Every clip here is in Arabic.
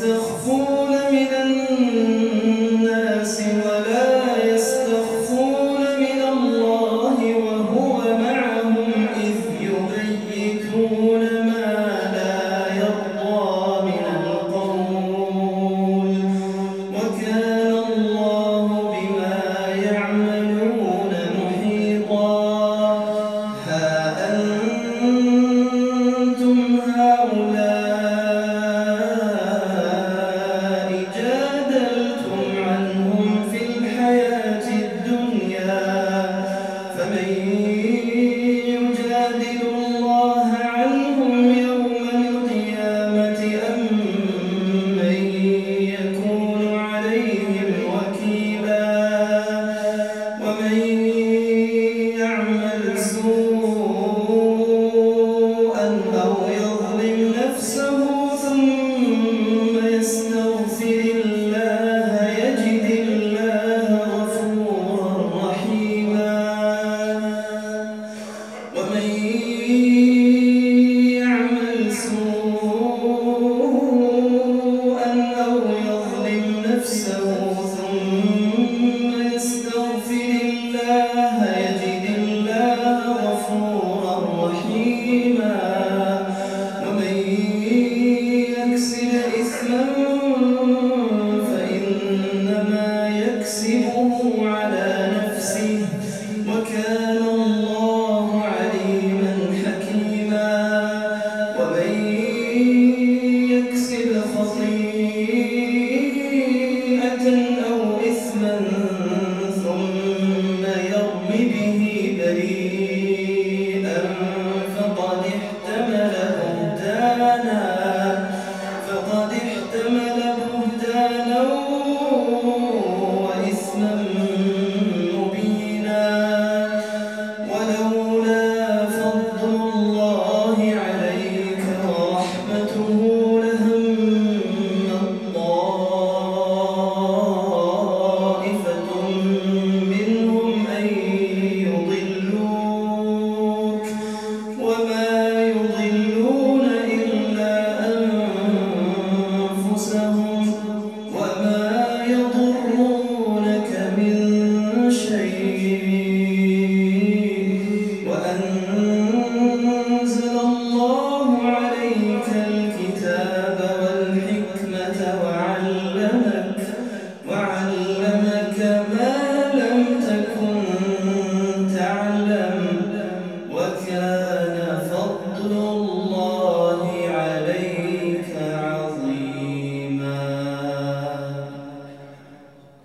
يستخفون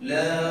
لا